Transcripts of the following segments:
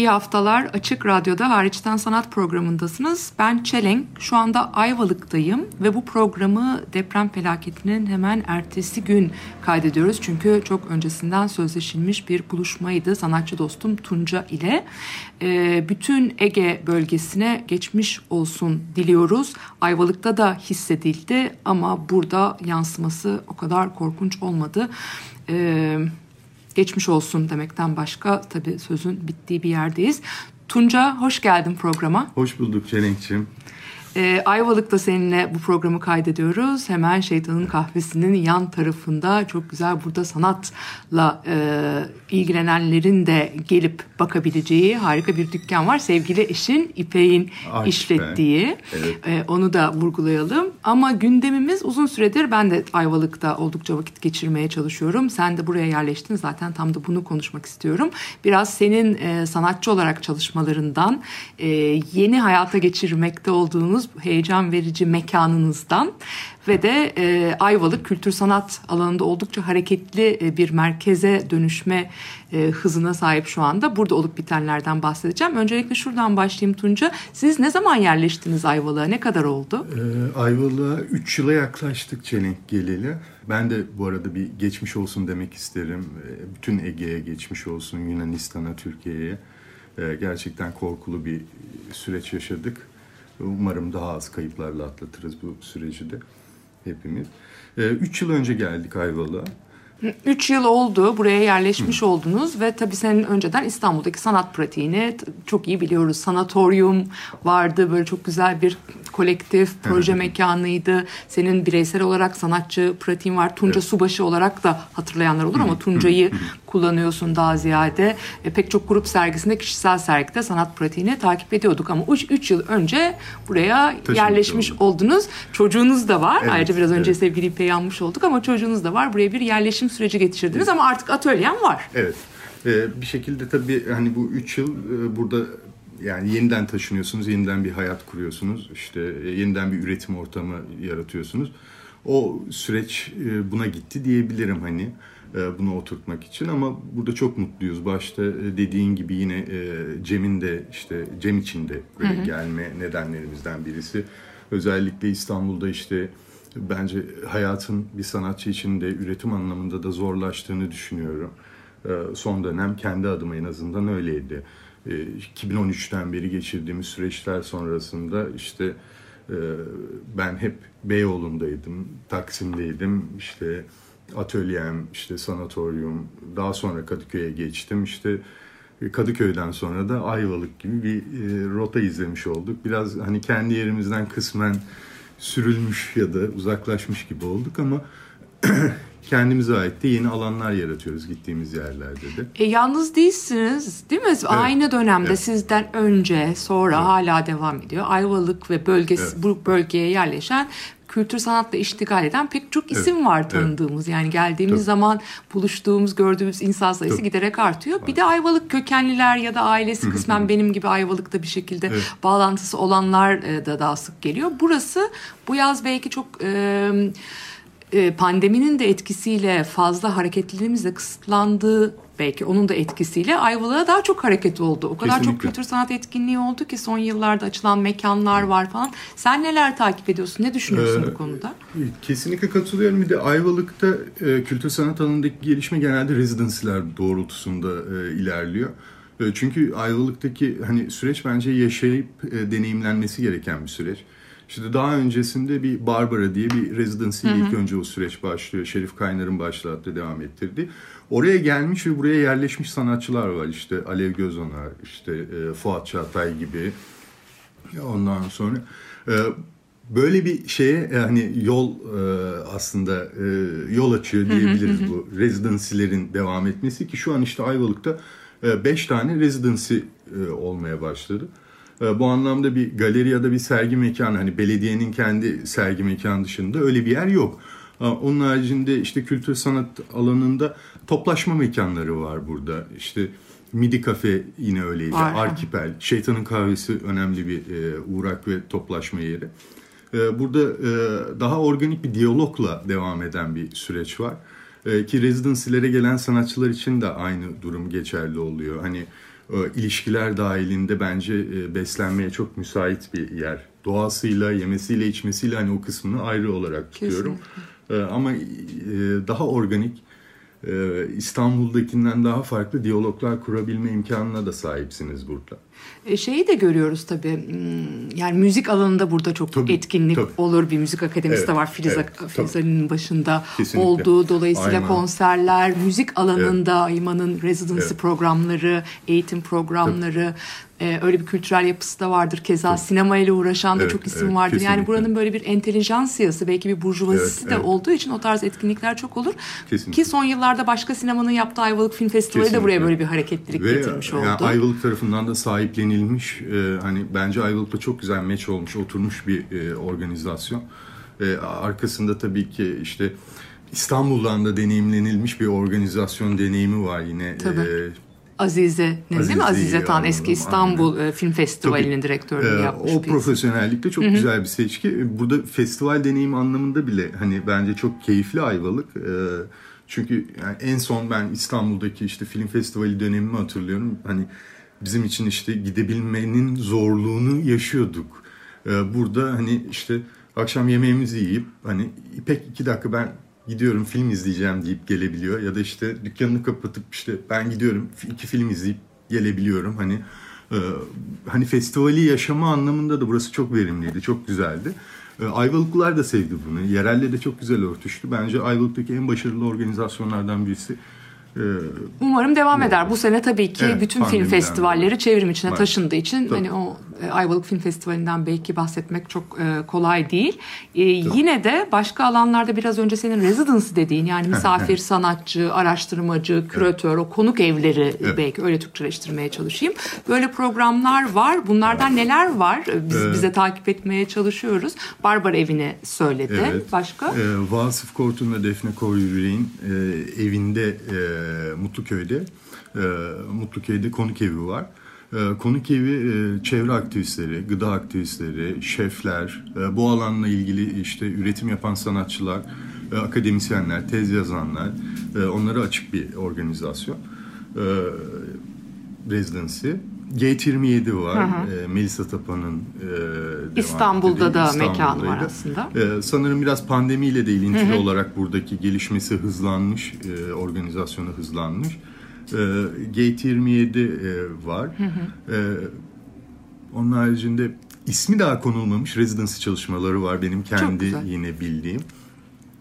İyi haftalar Açık Radyo'da Hariçten Sanat programındasınız. Ben Çelenk, şu anda Ayvalık'tayım ve bu programı deprem felaketinin hemen ertesi gün kaydediyoruz. Çünkü çok öncesinden sözleşilmiş bir buluşmaydı sanatçı dostum Tunca ile. Ee, bütün Ege bölgesine geçmiş olsun diliyoruz. Ayvalık'ta da hissedildi ama burada yansıması o kadar korkunç olmadı. Ee, geçmiş olsun demekten başka tabii sözün bittiği bir yerdeyiz. Tunca hoş geldin programa. Hoş bulduk Çelenkçim. Ee, Ayvalık'ta seninle bu programı kaydediyoruz. Hemen Şeytanın Kahvesi'nin yan tarafında çok güzel burada sanatla e, ilgilenenlerin de gelip bakabileceği harika bir dükkan var. Sevgili eşin İpek'in işlettiği. Evet. E, onu da vurgulayalım. Ama gündemimiz uzun süredir ben de Ayvalık'ta oldukça vakit geçirmeye çalışıyorum. Sen de buraya yerleştin zaten tam da bunu konuşmak istiyorum. Biraz senin e, sanatçı olarak çalışmalarından, e, yeni hayata geçirmekte olduğunuz heyecan verici mekanınızdan ve de e, Ayvalık kültür sanat alanında oldukça hareketli e, bir merkeze dönüşme e, hızına sahip şu anda. Burada olup bitenlerden bahsedeceğim. Öncelikle şuradan başlayayım Tunca. Siz ne zaman yerleştiniz Ayvalık'a? Ne kadar oldu? Ee, Ayvalık'a 3 yıla yaklaştık Çelenk geleli. Ben de bu arada bir geçmiş olsun demek isterim. Ee, Bütün Ege'ye geçmiş olsun, Yunanistan'a, Türkiye'ye. Ee, Gerçekten korkulu bir süreç yaşadık. Umarım daha az kayıplarla atlatırız bu süreci de hepimiz. 3 yıl önce geldik Ayvalık'a. Üç yıl oldu buraya yerleşmiş oldunuz ve tabii senin önceden İstanbul'daki sanat pratiğini çok iyi biliyoruz. Sanatoryum vardı böyle çok güzel bir kolektif proje mekanıydı. Senin bireysel olarak sanatçı pratiğin var. Tunca Subaşı olarak da hatırlayanlar olur ama Tunca'yı kullanıyorsun daha ziyade. E, pek çok grup sergisinde kişisel sergide sanat pratiğini takip ediyorduk ama 3 yıl önce buraya yerleşmiş olduk. oldunuz. Çocuğunuz da var. Evet, Ayrıca biraz önce evet. sevgili İpek'i anmış olduk ama çocuğunuz da var. Buraya bir yerleşim süreci geçirdiniz ama artık atölyen var. Evet. Ee, bir şekilde tabii hani bu üç yıl e, burada yani yeniden taşınıyorsunuz, yeniden bir hayat kuruyorsunuz. işte e, yeniden bir üretim ortamı yaratıyorsunuz. O süreç e, buna gitti diyebilirim hani e, bunu oturtmak için ama burada çok mutluyuz. Başta e, dediğin gibi yine e, Cem'in de işte Cem için de böyle gelme nedenlerimizden birisi. Özellikle İstanbul'da işte bence hayatın bir sanatçı için de üretim anlamında da zorlaştığını düşünüyorum. Ee, Son dönem kendi adıma en azından öyleydi. Ee, 2013'ten beri geçirdiğimiz süreçler sonrasında işte e, ben hep Beyoğlu'ndaydım, Taksim'deydim, işte atölyem, işte sanatoryum, daha sonra Kadıköy'e geçtim. İşte Kadıköy'den sonra da Ayvalık gibi bir e, rota izlemiş olduk. Biraz hani kendi yerimizden kısmen sürülmüş ya da uzaklaşmış gibi olduk ama kendimize ait de yeni alanlar yaratıyoruz gittiğimiz yerlerde de. E, yalnız değilsiniz değil mi? Aynı dönemde evet. sizden önce sonra hala devam ediyor. Ayvalık ve bölgesi Evet. bu bölgeye yerleşen kültür sanatla iştigal eden pek çok isim Evet, var evet. tanıdığımız. Yani geldiğimiz Tabii. zaman buluştuğumuz, gördüğümüz insan sayısı Tabii. giderek artıyor. Bir de Ayvalık kökenliler ya da ailesi kısmen benim gibi Ayvalık'ta bir şekilde Evet. bağlantısı olanlar e, da daha sık geliyor. Burası bu yaz belki çok e, pandeminin de etkisiyle fazla hareketliliğimizle kısıtlandığı belki onun da etkisiyle Ayvalık'a daha çok hareket oldu. O kadar çok Kesinlikle. kültür sanat etkinliği oldu ki son yıllarda açılan mekanlar var falan. Sen neler takip ediyorsun? Ne düşünüyorsun Ee, bu konuda? Kesinlikle katılıyorum. Bir de Ayvalık'ta e, kültür sanat alanındaki gelişme genelde rezidansiler doğrultusunda e, ilerliyor. E, çünkü Ayvalık'taki hani süreç bence yaşayıp e, deneyimlenmesi gereken bir süreç. İşte daha öncesinde bir Barbara diye bir residency ilk önce o süreç başlıyor. Şerif Kaynar'ın başlattığı, devam ettirdi. Oraya gelmiş ve buraya yerleşmiş sanatçılar var. İşte Alev Gözonar, işte e, Fuat Çağatay gibi Ondan sonra e, böyle bir şeye e, hani yol e, aslında e, yol açıyor diyebiliriz bu residency'lerin devam etmesi ki şu an işte Ayvalık'ta 5 tane residency e, olmaya başladı. E, Bu anlamda bir galeri ya da bir sergi mekanı hani belediyenin kendi sergi mekanı dışında öyle bir yer yok. E, Onun haricinde işte kültür sanat alanında toplaşma mekanları var burada. İşte Midi Kafe yine öyleydi. Arkipel, Şeytanın Kahvesi önemli bir e, uğrak ve toplaşma yeri. E, burada e, daha organik bir diyalogla devam eden bir süreç var. E, ki residency'lere gelen sanatçılar için de aynı durum geçerli oluyor. Hani ilişkiler dahilinde bence e, beslenmeye çok müsait bir yer. Doğasıyla, yemesiyle, içmesiyle hani o kısmını ayrı olarak tutuyorum. E, ama e, daha organik, e, İstanbul'dakinden daha farklı diyaloglar kurabilme imkanına da sahipsiniz burada. E, şeyi de görüyoruz tabii. hmm, Yani müzik alanında burada çok Tabii, etkinlik tabii. olur. Bir müzik akademisi Evet, de var. Filiz, evet, Filiz tabii. Ali'nin başında Kesinlikle. olduğu. Dolayısıyla Aynen. konserler, müzik alanında Ayman'ın residency Evet. programları, eğitim programları, e, öyle bir kültürel yapısı da vardır. Keza sinemayla uğraşan da Evet, çok isim evet, vardır. Yani kesinlikle. buranın böyle bir entelijansiyası, belki bir burjuvazisi Evet, de evet. olduğu için o tarz etkinlikler çok olur. Kesinlikle. Ki son yıllarda başka sinemanın yaptığı Ayvalık Film Festivali de Kesinlikle. buraya böyle bir hareketlilik Ve getirmiş oldu. yani Ayvalık tarafından da sahiplenilmiş e, hani bence Ayvalık'ta çok güzel meç olmuş, oturmuş bir e, organizasyon. E, arkasında tabii ki işte İstanbul'dan da deneyimlenilmiş bir organizasyon deneyimi var yine. Tabii. E, Azize, ne değil mi? Azize Tan eski İstanbul e, Film Festivali'nin Tabii. direktörlüğünü Ee, yapmış o bir isim. profesyonellikte çok güzel bir seçki. Burada festival deneyimi anlamında bile hani bence çok keyifli Ayvalık. Ee, çünkü yani en son ben İstanbul'daki işte film festivali dönemimi hatırlıyorum. Hani bizim için işte gidebilmenin zorluğunu yaşıyorduk. Ee, burada hani işte akşam yemeğimizi yiyip hani İpek iki dakika ben gidiyorum film izleyeceğim deyip gelebiliyor. Ya da işte dükkanını kapatıp işte ben gidiyorum iki film izleyip gelebiliyorum. Hani ee, hani festivali yaşama anlamında da burası çok verimliydi, çok güzeldi. Ee, Ayvalıklılar da sevdi bunu. Yerelle de çok güzel örtüştü. Bence Ayvalık'taki en başarılı organizasyonlardan birisi. Ee, Umarım devam eder. Bu sene tabii ki Evet, bütün film festivalleri çevrim içine Var. taşındığı için Tabii. hani o e, Ayvalık Film Festivali'nden belki bahsetmek çok e, kolay değil. E, yine de başka alanlarda biraz önce senin residency dediğin yani misafir sanatçı, araştırmacı, küratör, o konuk evleri Evet. belki öyle Türkçeleştirmeye çalışayım. Böyle programlar var. Bunlardan neler var? Biz bize takip etmeye çalışıyoruz. Barbara evini söyledi. Evet. Başka? E, Vasıf Kortun ve Defne Koyyüreğin e, evinde e, e, Mutluköy'de. E, Mutluköy'de konuk evi var. E, konuk evi çevre aktivistleri, gıda aktivistleri, şefler, bu alanla ilgili işte üretim yapan sanatçılar, akademisyenler, tez yazanlar, onlara açık bir organizasyon. Residency. G27 var. Hı hı. Ee, e, Melisa Tapa'nın e, İstanbul'da da mekan var aslında. E, sanırım biraz pandemiyle de ilintili hı hı. olarak buradaki gelişmesi hızlanmış, e, organizasyonu hızlanmış. Ee, e, G27 e, var. Hı hı. E, onun haricinde ismi daha konulmamış residency çalışmaları var benim kendi yine bildiğim.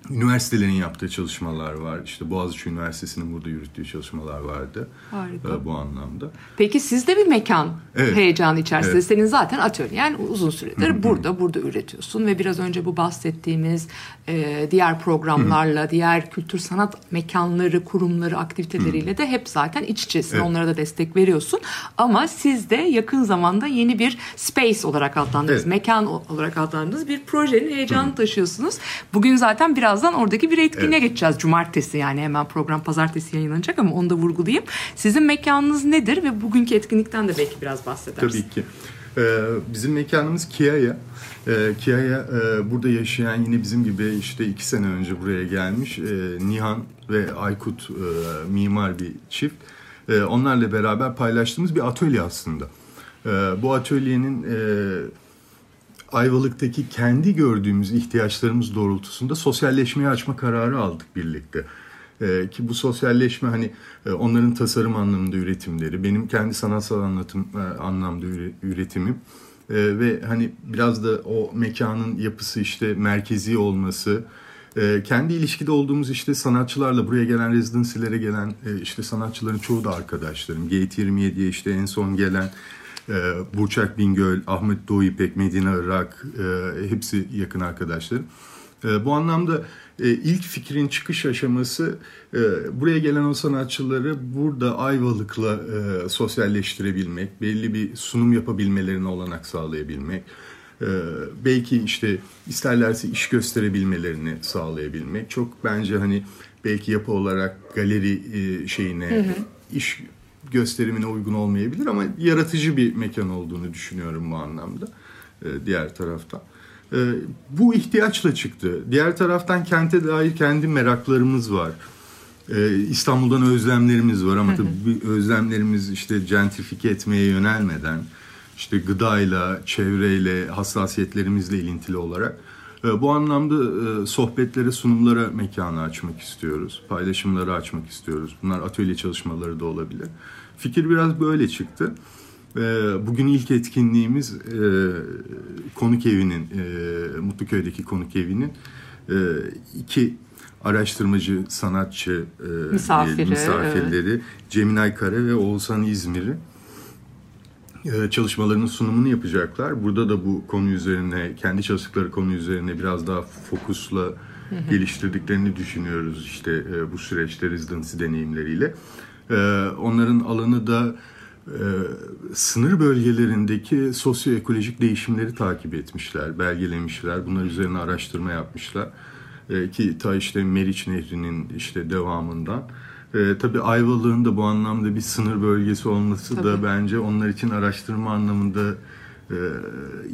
Üniversitelerin yaptığı çalışmalar var. İşte Boğaziçi Üniversitesi'nin burada yürüttüğü çalışmalar vardı. Harika. e, bu anlamda. Peki siz de bir mekan Evet. heyecanı içerisinde. Evet. Senin zaten atölyen uzun süredir burada burada üretiyorsun ve biraz önce bu bahsettiğimiz e, diğer programlarla, diğer kültür sanat mekanları, kurumları, aktiviteleriyle de hep zaten iç içesin. Evet. Onlara da destek veriyorsun. Ama siz de yakın zamanda yeni bir space olarak adlandırdığınız, Evet. mekan olarak adlandırdığınız bir projenin heyecanını taşıyorsunuz. Bugün zaten birazdan oradaki bir etkinliğe Evet. geçeceğiz. Cumartesi yani hemen program pazartesi yayınlanacak ama onu da vurgulayayım. Sizin mekanınız nedir ve bugünkü etkinlikten de belki biraz bahsedersin. Tabii ki. Ee, bizim mekanımız Kia'ya. Ee, Kia'ya e, burada yaşayan yine bizim gibi işte iki sene önce buraya gelmiş e, Nihan ve Aykut e, mimar bir çift. E, onlarla beraber paylaştığımız bir atölye aslında. E, bu atölyenin e, Ayvalık'taki kendi gördüğümüz ihtiyaçlarımız doğrultusunda sosyalleşmeye açma kararı aldık birlikte. Ee, ki bu sosyalleşme hani e, onların tasarım anlamında üretimleri, benim kendi sanatsal anlatım e, anlamda üre- üretimim E, ve hani biraz da o mekanın yapısı işte merkezi olması, e, kendi ilişkide olduğumuz işte sanatçılarla buraya gelen rezidansilere gelen e, işte sanatçıların çoğu da arkadaşlarım. Gate 27'ye işte en son gelen Burçak Bingöl, Ahmet Doğu İpek, Medine Irak e, hepsi yakın arkadaşlarım. E, bu anlamda e, ilk fikrin çıkış aşaması e, buraya gelen o sanatçıları burada Ayvalık'la sosyalleştirebilmek, belli bir sunum yapabilmelerine olanak sağlayabilmek, belki işte isterlerse iş gösterebilmelerini sağlayabilmek. Çok bence hani belki yapı olarak galeri şeyine iş gösterimine uygun olmayabilir ama yaratıcı bir mekan olduğunu düşünüyorum bu anlamda e, diğer taraftan. E, bu ihtiyaçla çıktı. Diğer taraftan kente dair kendi meraklarımız var. E, İstanbul'dan özlemlerimiz var ama tabii özlemlerimiz işte gentrifike etmeye yönelmeden işte gıdayla, çevreyle, hassasiyetlerimizle ilintili olarak bu anlamda e, sohbetlere, sunumlara mekanı açmak istiyoruz. Paylaşımları açmak istiyoruz. Bunlar atölye çalışmaları da olabilir. Fikir biraz böyle çıktı. E, Bugün ilk etkinliğimiz e, konuk evinin, e, Mutluköy'deki konuk evinin iki araştırmacı, sanatçı Misafiri, misafirleri Cemilay Kare ve Oğuzhan İzmir'i çalışmalarının sunumunu yapacaklar. Burada da bu konu üzerine, kendi çalıştıkları konu üzerine biraz daha fokusla geliştirdiklerini düşünüyoruz işte e, bu süreçte residency deneyimleriyle. E, Onların alanı da e, sınır bölgelerindeki sosyoekolojik değişimleri takip etmişler, belgelemişler. Bunlar üzerine araştırma yapmışlar. E, Ki ta işte Meriç Nehri'nin işte devamından. E, tabii Ayvalık'ın da bu anlamda bir sınır bölgesi olması da Tabii. bence onlar için araştırma anlamında e,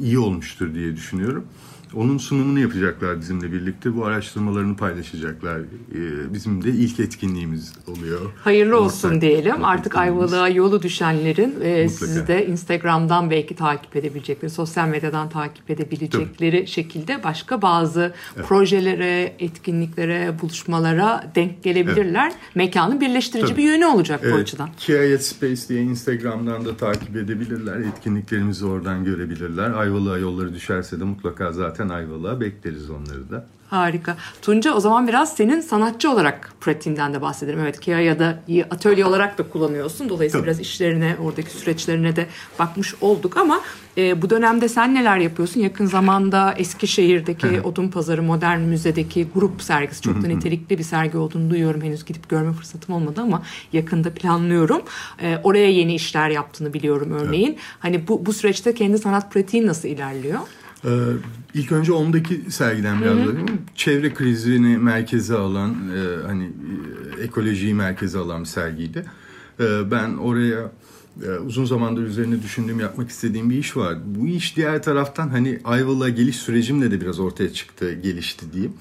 iyi olmuştur diye düşünüyorum. Onun sunumunu yapacaklar bizimle birlikte. Bu araştırmalarını paylaşacaklar. E, bizim de ilk etkinliğimiz oluyor. Hayırlı olsun Ortak diyelim. etkinliğimiz. Artık Ayvalık'a yolu düşenlerin e, sizi de Instagram'dan belki takip edebilecekleri, sosyal medyadan takip edebilecekleri şekilde başka bazı projelere, etkinliklere, buluşmalara denk gelebilirler. Mekanın birleştirici Tabii. bir yönü olacak bu Evet, açıdan. Kiayet Space diye Instagram'dan da takip edebilirler. Etkinliklerimizi oradan görebilirler. Ayvalık'a yolları düşerse de mutlaka zaten Ayvalık'a bekleriz onları da. Harika. Tunca o zaman biraz senin sanatçı olarak pratiğinden de bahsedelim. Evet Kiaya'da atölye olarak da kullanıyorsun. Dolayısıyla Tabii. biraz işlerine, oradaki süreçlerine de bakmış olduk ama e, bu dönemde sen neler yapıyorsun? Yakın zamanda Eskişehir'deki Odun Pazarı Modern Müze'deki grup sergisi çok da nitelikli bir sergi olduğunu duyuyorum. Henüz gidip görme fırsatım olmadı ama yakında planlıyorum. E, oraya yeni işler yaptığını biliyorum örneğin. Hani bu, bu süreçte kendi sanat pratiğin nasıl ilerliyor? Ee, ilk önce ondaki sergiden biraz bahsedeyim. Çevre krizini merkeze alan, e, hani e, ekolojiyi merkeze alan bir sergiydi. E, ben oraya e, uzun zamandır üzerine düşündüğüm, yapmak istediğim bir iş var. Bu iş diğer taraftan hani Ayvalık'a geliş sürecimle de biraz ortaya çıktı, gelişti diyeyim.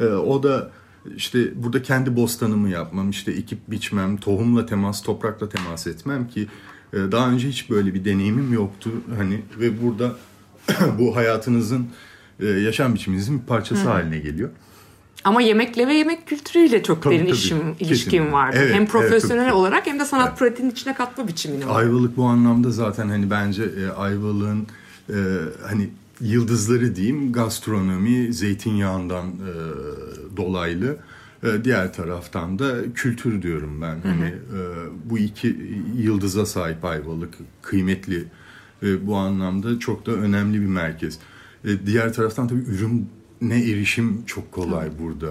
E, o da işte burada kendi bostanımı yapmam, işte ekip biçmem, tohumla temas, toprakla temas etmem ki daha önce hiç böyle bir deneyimim yoktu. Hani ve burada bu hayatınızın, e, yaşam biçiminizin bir parçası haline geliyor. Ama yemekle ve yemek kültürüyle çok Tabii, derin tabii. işim, Kesinlikle. ilişkim vardı. Evet, hem evet, profesyonel tabii. olarak hem de sanat pratiğinin içine katma biçimini. Ayvalık bu anlamda zaten hani bence e, Ayvalık'ın e, hani yıldızları diyeyim gastronomi zeytinyağından e, dolaylı E, diğer taraftan da kültür diyorum ben hani e, bu iki yıldıza sahip Ayvalık kıymetli e, bu anlamda çok da önemli bir merkez. E, diğer taraftan tabii ürüne erişim çok kolay burada.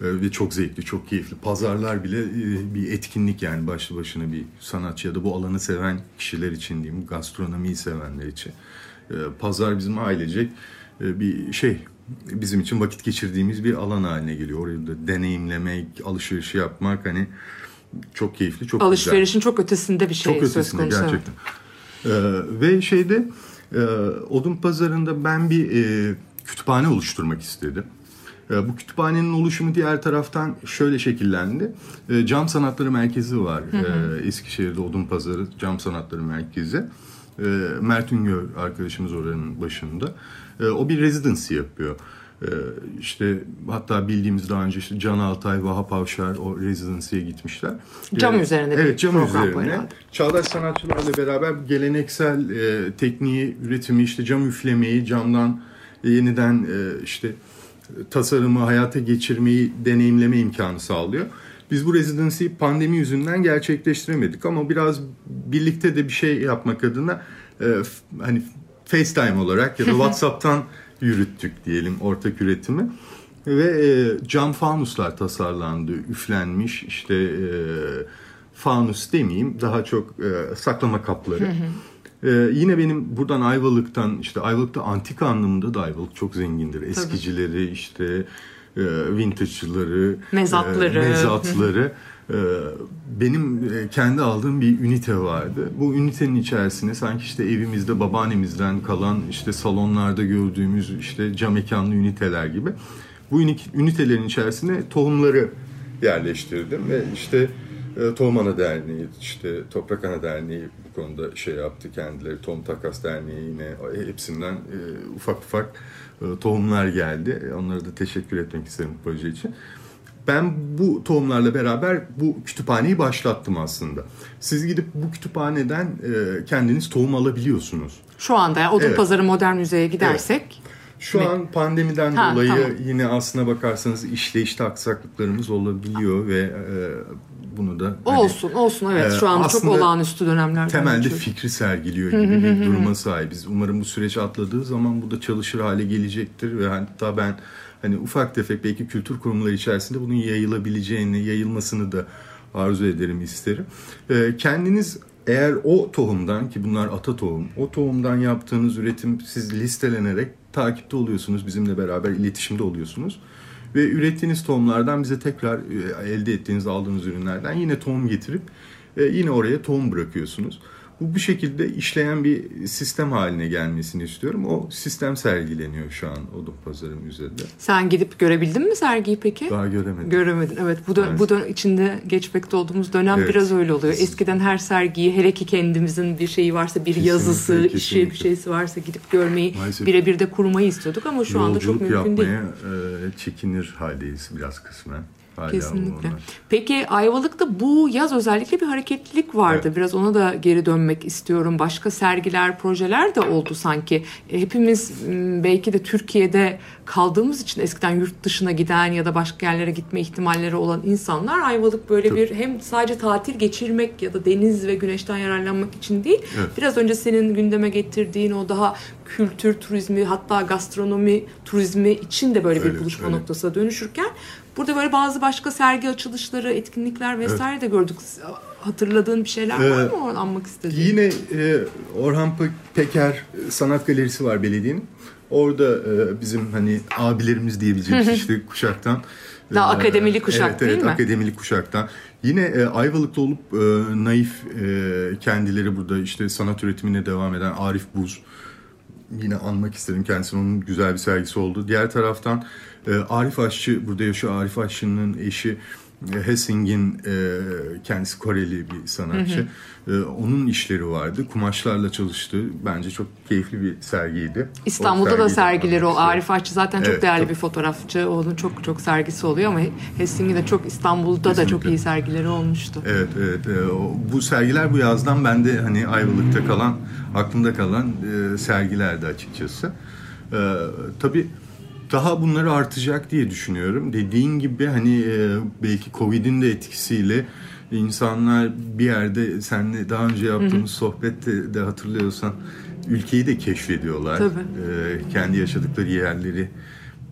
E, Ve çok zevkli, çok keyifli. Pazarlar bile e, bir etkinlik yani başlı başına bir sanatçı ya da bu alanı seven kişiler için diyeyim, gastronomiyi sevenler için. E, Pazar bizim ailecek e, bir şey, bizim için vakit geçirdiğimiz bir alan haline geliyor. Orayı da deneyimlemek, alışveriş yapmak hani çok keyifli, çok güzel. Alışverişin çok ötesinde bir şey Çok söz ötesinde konusu. gerçekten. Ve şeyde e, Odun Pazarı'nda ben bir e, kütüphane oluşturmak istedim. E, bu kütüphanenin oluşumu diğer taraftan şöyle şekillendi. E, Cam Sanatları Merkezi var e, Eskişehir'de Odun Pazarı Cam Sanatları Merkezi. Mert Üngör arkadaşımız oranın başında. E, o bir residency yapıyor. E, işte hatta bildiğimiz daha önce işte Can Altay, Vahap Avşar o residency'ye gitmişler. Cam E, üzerine bir Evet cam program üzerine. Çağdaş sanatçılarla beraber geleneksel e, tekniği, üretimi, işte cam üflemeyi, camdan yeniden e, işte tasarımı hayata geçirmeyi deneyimleme imkanı sağlıyor. Biz bu residency'yi pandemi yüzünden gerçekleştiremedik ama biraz birlikte de bir şey yapmak adına e, hani FaceTime olarak ya da WhatsApp'tan yürüttük diyelim ortak üretimi. Ve e, cam fanuslar tasarlandı, üflenmiş işte e, fanus demeyeyim daha çok e, saklama kapları. E, yine benim buradan Ayvalık'tan işte Ayvalık'ta antika anlamında da Ayvalık çok zengindir. Eskicileri işte e, vintage'ları, Mezatları. e, mezatları. E, benim e, kendi aldığım bir ünite vardı. Bu ünitenin içerisine sanki işte evimizde babaannemizden kalan işte salonlarda gördüğümüz işte cam mekanlı üniteler gibi. Bu ünit- ünitelerin içerisine tohumları yerleştirdim ve işte e, Tohum Ana Derneği, işte Toprak Ana Derneği bu konuda şey yaptı kendileri. Tohum Takas Derneği yine hepsinden e, ufak ufak e, tohumlar geldi. Onlara da teşekkür etmek isterim bu proje için. Ben bu tohumlarla beraber bu kütüphaneyi başlattım aslında. Siz gidip bu kütüphaneden e, kendiniz tohum alabiliyorsunuz. Şu anda yani Evet. Pazarı Modern Müze'ye gidersek Şu Mi? an pandemiden Ha, dolayı tamam. yine aslına bakarsanız işleyişte aksaklıklarımız olabiliyor ve e, bunu da hani, olsun olsun evet Ee, şu anda çok olağanüstü dönemlerden temelde geçiyoruz. fikri sergiliyor gibi bir duruma sahibiz. Umarım bu süreç atladığı zaman bu da çalışır hale gelecektir ve hatta ben hani ufak tefek belki kültür kurumları içerisinde bunun yayılabileceğini, yayılmasını da arzu ederim, isterim. Ee, kendiniz eğer o tohumdan ki bunlar ata tohum, o tohumdan yaptığınız üretim siz listelenerek takipte oluyorsunuz, bizimle beraber iletişimde oluyorsunuz. Ve ürettiğiniz tohumlardan bize tekrar e, elde ettiğiniz, aldığınız ürünlerden yine tohum getirip e, yine oraya tohum bırakıyorsunuz. Bu bu şekilde işleyen bir sistem haline gelmesini istiyorum. O sistem sergileniyor şu an Odun Pazarı Müze'de. Sen gidip görebildin mi sergiyi peki? Daha göremedim. Göremedin. Evet bu Maalesef. bu da içinde geçmekte olduğumuz dönem Evet. biraz öyle oluyor. Eskiden her sergiyi hele ki kendimizin bir şeyi varsa bir Kesinlikle, yazısı, işi bir kesinlikle. şeysi varsa gidip görmeyi birebir de kurmayı istiyorduk ama şu anda çok mümkün değil. yapmaya e, çekinir haldeyiz biraz kısmen. Hala Kesinlikle. onlar. Peki Ayvalık'ta bu yaz özellikle bir hareketlilik vardı. Evet. Biraz ona da geri dönmek istiyorum. Başka sergiler, projeler de oldu sanki. E, Hepimiz belki de Türkiye'de kaldığımız için eskiden yurt dışına giden ya da başka yerlere gitme ihtimalleri olan insanlar Ayvalık böyle Tabii. bir hem sadece tatil geçirmek ya da deniz ve güneşten yararlanmak için değil. Evet. Biraz önce senin gündeme getirdiğin o daha kültür turizmi hatta gastronomi turizmi için de böyle bir Öyle, buluşma öyle. noktasına dönüşürken burada böyle bazı başka sergi açılışları, etkinlikler vesaire de gördük. Hatırladığın bir şeyler var Ee, mı oradan anmak istediğin? Yine e, Orhan Pe- Peker e, Sanat Galerisi var belediyenin. Orada e, bizim hani abilerimiz diyebileceğimiz işte kuşaktan. Daha e, akademili kuşak evet, değil evet, mi? akademili kuşaktan. Yine e, Ayvalık'ta olup e, naif e, kendileri burada işte sanat üretimine devam eden Arif Buz. Yine anmak isterim kendisinin onun güzel bir sergisi oldu. Diğer taraftan e, Arif Aşçı burada yaşıyor. Arif Aşçı'nın eşi e, Hessing'in e, kendisi Koreli bir sanatçı. E, onun işleri vardı. Kumaşlarla çalıştı. Bence çok keyifli bir sergiydi. İstanbul'da da sergileri o. Arif Aşçı zaten çok Evet, değerli tabii. bir fotoğrafçı. Onun çok çok sergisi oluyor ama Helsing'de de çok İstanbul'da da çok Kesinlikle. iyi sergileri olmuştu. Evet evet e, o- bu sergiler bu yazdan bende hani Ayvalık'ta kalan aklımda kalan e, sergilerdi açıkçası. E, tabii daha bunları artacak diye düşünüyorum. Dediğin gibi hani e, belki Covid'in de etkisiyle insanlar bir yerde seninle daha önce yaptığımız sohbette de hatırlıyorsan ülkeyi de keşfediyorlar. Tabii. E, kendi yaşadıkları yerleri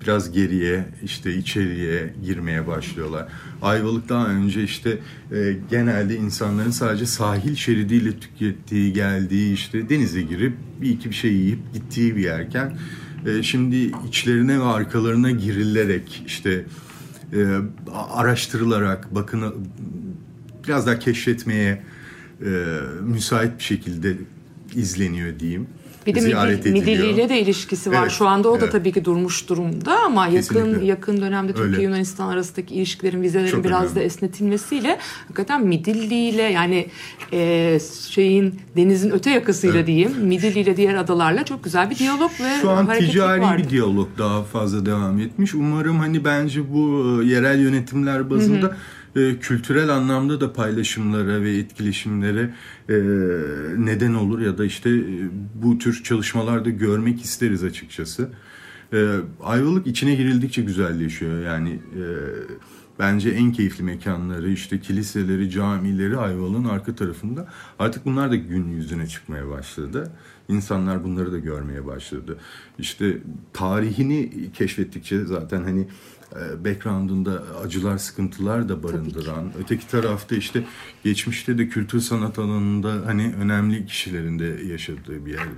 biraz geriye işte içeriye girmeye başlıyorlar. Ayvalık daha önce işte e, genelde insanların sadece sahil şeridiyle tükettiği, geldiği işte denize girip bir iki bir şey yiyip gittiği bir yerken e, şimdi içlerine ve arkalarına girilerek işte e, araştırılarak bakın biraz daha keşfetmeye e, müsait bir şekilde izleniyor diyeyim. Bir de Ziyaret ediliyor. Midilli'yle de ilişkisi var. Evet, Şu anda o da evet. tabii ki durmuş durumda ama yakın Kesinlikle. yakın dönemde Türkiye Öyle. Yunanistan arasındaki ilişkilerin vizelerin Çok biraz önemli. da esnetilmesiyle hakikaten Midilli ile yani e, şeyin denizin öte yakasıyla Evet. diyeyim Midilli ile diğer adalarla çok güzel bir diyalog ve Şu an ticari vardı. bir diyalog daha fazla devam etmiş. Umarım hani bence bu e, yerel yönetimler bazında e, kültürel anlamda da paylaşımlara ve etkileşimlere e, neden olur ya da işte e, bu tür çalışmalarda görmek isteriz açıkçası. E, Ayvalık içine girildikçe güzelleşiyor. Yani e, bence en keyifli mekanları işte kiliseleri, camileri Ayvalık'ın arka tarafında. Artık bunlar da gün yüzüne çıkmaya başladı. insanlar bunları da görmeye başladı. İşte tarihini keşfettikçe zaten hani e, background'unda acılar, sıkıntılar da barındıran, öteki tarafta işte geçmişte de kültür sanat alanında hani önemli kişilerin de yaşadığı bir yer.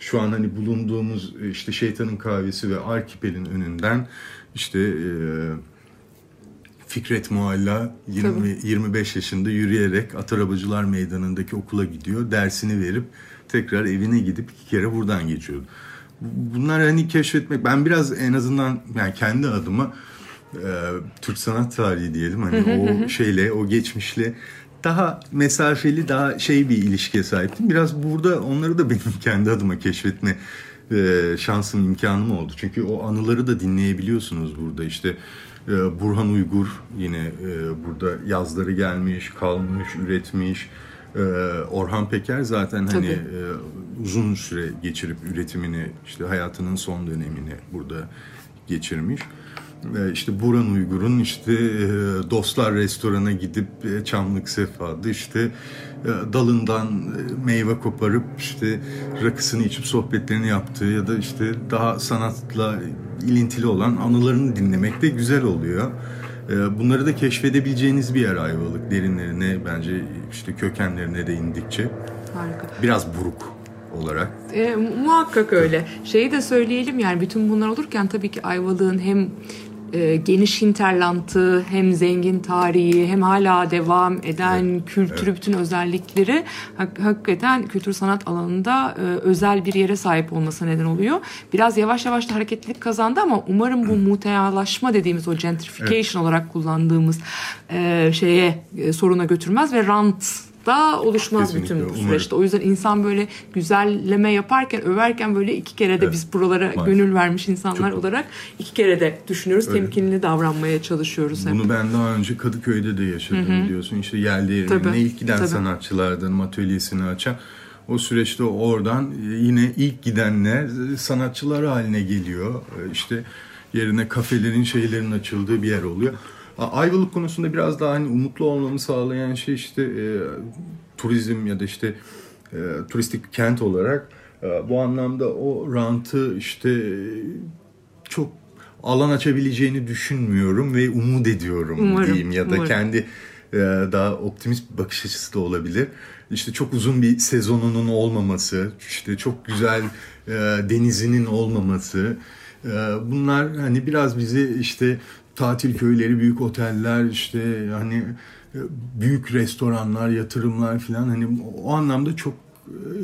Şu an hani bulunduğumuz e, işte Şeytanın Kahvesi ve Arkipel'in önünden işte e, Fikret Mualla 20, 25 yaşında yürüyerek Atarabacılar Meydanı'ndaki okula gidiyor. Dersini verip tekrar evine gidip iki kere buradan geçiyordu. Bunlar hani keşfetmek ben biraz en azından yani kendi adıma e, Türk sanat tarihi diyelim hani o şeyle o geçmişle daha mesafeli daha şey bir ilişkiye sahiptim. Biraz burada onları da benim kendi adıma keşfetme e, şansım imkanım oldu. Çünkü o anıları da dinleyebiliyorsunuz burada işte e, Burhan Uygur yine e, burada yazları gelmiş, kalmış, üretmiş. E, Orhan Peker zaten hani e, uzun süre geçirip üretimini işte hayatının son dönemini burada geçirmiş. İşte Buran Uygur'un işte e, Dostlar Restoran'a gidip e, Çamlık Sefa'da işte e, dalından meyve koparıp işte rakısını içip sohbetlerini yaptığı ya da işte daha sanatla ilintili olan anılarını dinlemek de güzel oluyor. Bunları da keşfedebileceğiniz bir yer Ayvalık derinlerine bence işte kökenlerine de indikçe Harika. biraz buruk olarak E, muhakkak öyle. Şeyi de söyleyelim yani bütün bunlar olurken tabii ki Ayvalık'ın hem e, geniş hinterlantı hem zengin tarihi hem hala devam eden kültürü bütün özellikleri hak- hakikaten kültür sanat alanında e, özel bir yere sahip olmasına neden oluyor. Biraz yavaş yavaş da hareketlilik kazandı ama umarım bu mutealaşma dediğimiz o gentrification olarak kullandığımız e, şeye e, soruna götürmez ve rant da oluşmaz Kesinlikle, bütün bu umarım. süreçte. O yüzden insan böyle güzelleme yaparken, överken böyle iki kere de Evet, biz buralara maalesef. gönül vermiş insanlar Çok- olarak iki kere de düşünüyoruz. Öyle. Temkinli davranmaya çalışıyoruz hep. Bunu ben daha önce Kadıköy'de de yaşadım biliyorsun. İşte yerli yerine ilk giden tabii. sanatçılardan atölyesini açan. O süreçte oradan yine ilk gidenler sanatçılar haline geliyor. İşte yerine kafelerin şeylerin açıldığı bir yer oluyor. Ayvalık konusunda biraz daha hani umutlu olmamı sağlayan şey işte e, turizm ya da işte e, turistik kent olarak e, bu anlamda o rantı işte e, çok alan açabileceğini düşünmüyorum ve umut ediyorum Umarım, diyeyim ya da umarım. kendi e, daha optimist bir bakış açısı da olabilir. İşte çok uzun bir sezonunun olmaması, işte çok güzel e, denizinin olmaması. E, bunlar hani biraz bizi işte tatil köyleri, büyük oteller, işte hani e, büyük restoranlar, yatırımlar falan hani o anlamda çok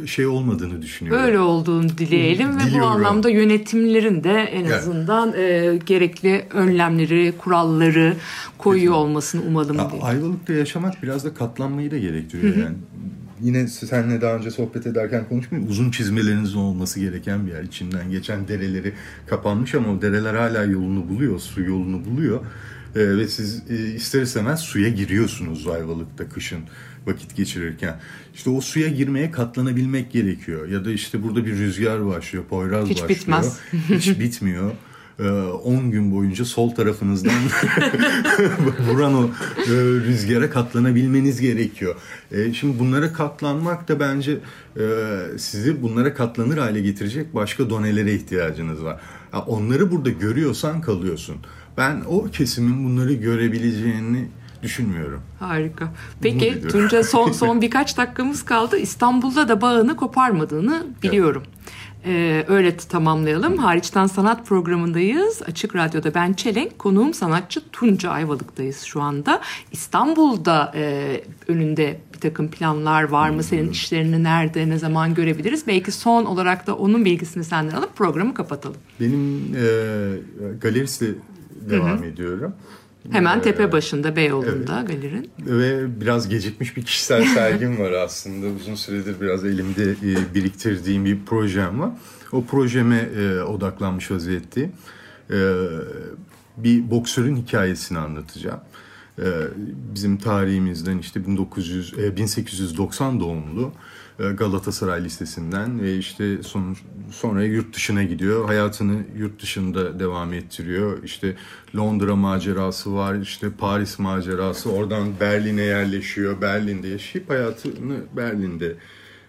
e, şey olmadığını düşünüyorum. Öyle olduğunu dileyelim ve bu Diliyorum. anlamda yönetimlerin de en Evet. azından e, gerekli önlemleri, kuralları koyuyor olmasını umalım diye. Ayvalık'ta yaşamak biraz da katlanmayı da gerektiriyor yani. Yine seninle daha önce sohbet ederken konuşmuyor Uzun çizmelerinizin olması gereken bir yer. İçinden geçen dereleri kapanmış ama o dereler hala yolunu buluyor, su yolunu buluyor. Ee, ve siz e, ister istemez suya giriyorsunuz Ayvalık'ta kışın vakit geçirirken. İşte o suya girmeye katlanabilmek gerekiyor. Ya da işte burada bir rüzgar başlıyor, Poyraz Hiç başlıyor. bitmez. Hiç bitmiyor. Ee, 10 gün boyunca sol tarafınızdan vuran o e, rüzgara katlanabilmeniz gerekiyor. E, şimdi bunlara katlanmak da bence e, sizi bunlara katlanır hale getirecek başka donelere ihtiyacınız var. Onları burada görüyorsan kalıyorsun. Ben o kesimin bunları görebileceğini düşünmüyorum. Harika. Peki. Tunca son son birkaç dakikamız kaldı. İstanbul'da da bağını koparmadığını biliyorum. Ee, öyle tamamlayalım. Hariçten Sanat programındayız. Açık Radyo'da ben Çelenk, konuğum sanatçı Tunca Ayvalık'tayız şu anda. İstanbul'da e, önünde bir takım planlar var mı? Senin işlerini nerede, ne zaman görebiliriz? Belki son olarak da onun bilgisini senden alıp programı kapatalım. Benim e, galeristle devam ediyorum. Hemen Ee, tepe başında Beyoğlu'nda galerin. Ve biraz gecikmiş bir kişisel sergim var aslında. Uzun süredir biraz elimde e, biriktirdiğim bir projem var. O projeme e, odaklanmış vaziyetteyim. E, bir boksörün hikayesini anlatacağım. Bizim tarihimizden işte 1900 e, 1890 doğumlu Galatasaray Lisesi'nden ve işte son, sonra yurt dışına gidiyor. Hayatını yurt dışında devam ettiriyor. İşte Londra macerası var, işte Paris macerası. Oradan Berlin'e yerleşiyor. Berlin'de yaşayıp hayatını Berlin'de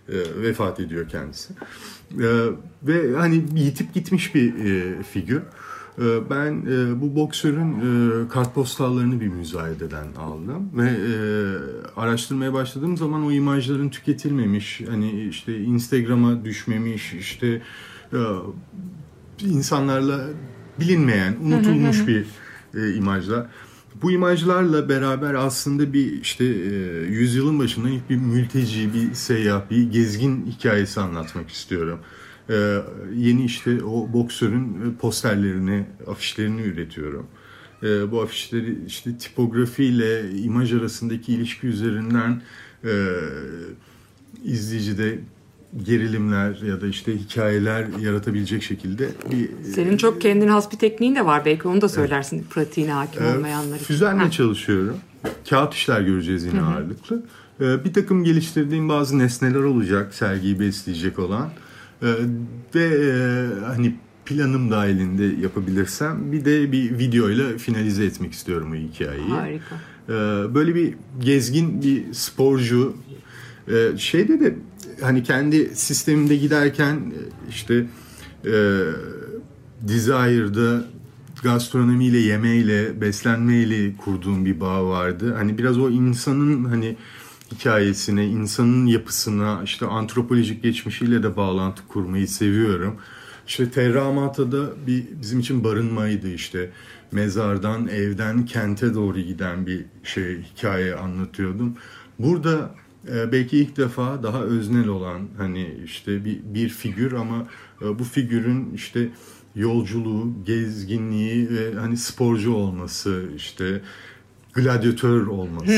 E, vefat ediyor kendisi. E, ve hani yitip gitmiş bir e, figür. E, ben e, bu boksörün e, kartpostallarını bir müzayededen aldım ve e, araştırmaya başladığım zaman o imajların tüketilmemiş, hani işte Instagram'a düşmemiş, işte insanlarla bilinmeyen, unutulmuş bir imajlar. Bu imajlarla beraber aslında bir işte yüzyılın başında ilk bir mülteci, bir seyyah, bir gezgin hikayesi anlatmak istiyorum. E, yeni işte o boksörün e, posterlerini, afişlerini üretiyorum. E, bu afişleri işte tipografiyle imaj arasındaki ilişki üzerinden e, izleyicide gerilimler ya da işte hikayeler yaratabilecek şekilde bir Senin çok kendine has bir tekniğin de var. Belki onu da söylersin pratiğine hakim ee, olmayanlar için. Füzenle Ha. çalışıyorum. Kağıt işler göreceğiz yine ağırlıklı. Ee, bir takım geliştirdiğim bazı nesneler olacak sergiyi besleyecek olan. Ee, ve e, hani planım dahilinde yapabilirsem bir de bir videoyla finalize etmek istiyorum bu hikayeyi. Harika. Ee, böyle bir gezgin bir sporcu Ee, şeyde de hani kendi sistemimde giderken e, işte e, Desire'da gastronomiyle, yemeğiyle, beslenmeyle kurduğum bir bağ vardı. Hani biraz o insanın hani hikayesine, insanın yapısına, işte antropolojik geçmişiyle de bağlantı kurmayı seviyorum. İşte Terra Amata'da bir bizim için barınmaydı işte. Mezardan, evden, kente doğru giden bir şey hikaye anlatıyordum. Burada e, belki ilk defa daha öznel olan hani işte bir, bir figür ama e, bu figürün işte yolculuğu, gezginliği ve hani sporcu olması işte gladyatör olması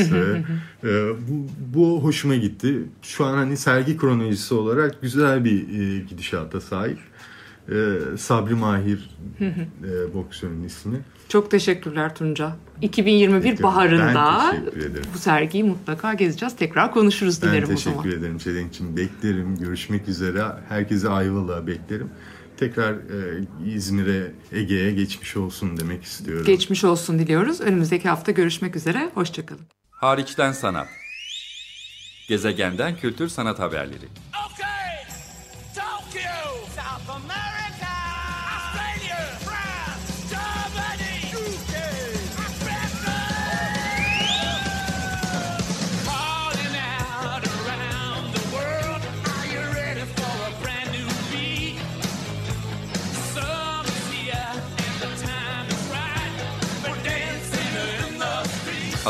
e, bu, bu hoşuma gitti. Şu an hani sergi kronolojisi olarak güzel bir e, gidişata sahip. E, Sabri Mahir e, boksörün ismi. Çok teşekkürler Tunca. 2021 Peki, baharında ben teşekkür ederim. bu sergiyi mutlaka gezeceğiz. Tekrar konuşuruz Ben dilerim o teşekkür zaman. ederim Çelenk'ciğim. Beklerim. Görüşmek üzere. Herkese Ayvalık'a beklerim. Tekrar e, İzmir'e, Ege'ye geçmiş olsun demek istiyorum. Geçmiş olsun diliyoruz. Önümüzdeki hafta görüşmek üzere. Hoşçakalın. Hariçten sanat. Gezegenden kültür sanat haberleri. Okay,